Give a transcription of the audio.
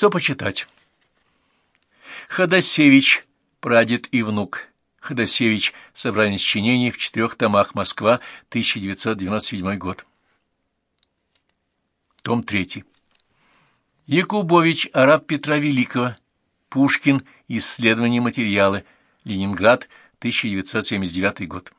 Что почитать? Ходосевич, прадед и внук. Ходосевич. Собрание сочинений в четырех томах. Москва, 1997 год. Том 3. Якубович, араб Петра Великого. Пушкин. Исследования материалы. Ленинград, 1979 год.